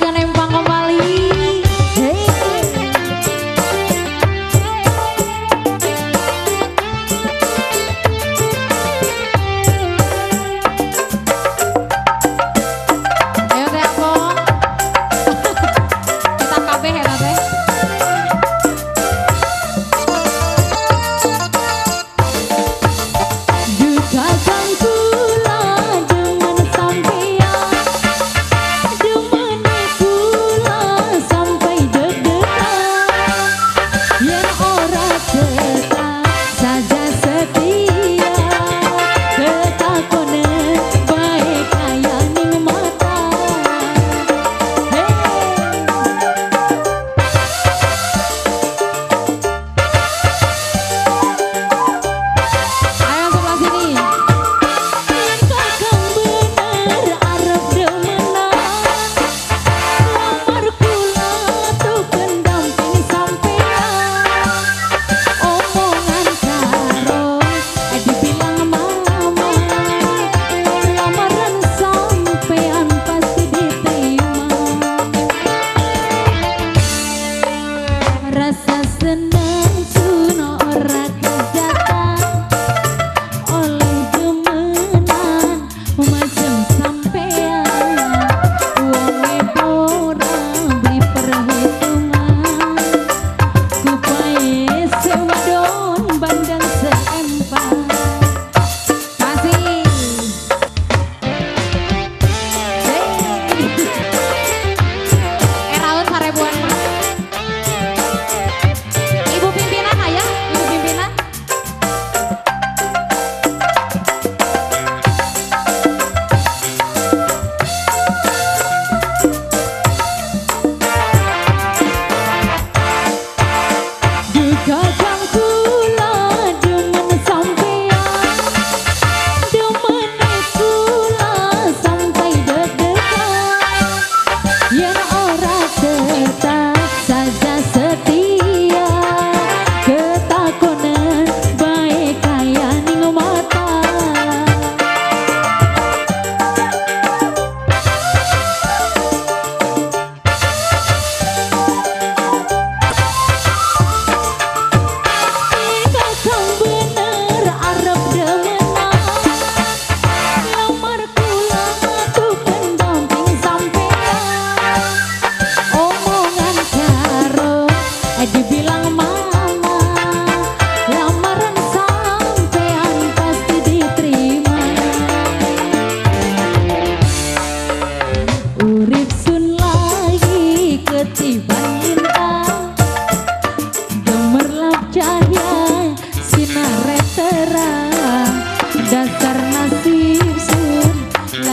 dasar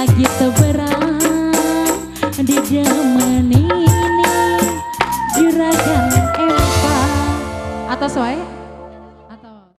I get the way.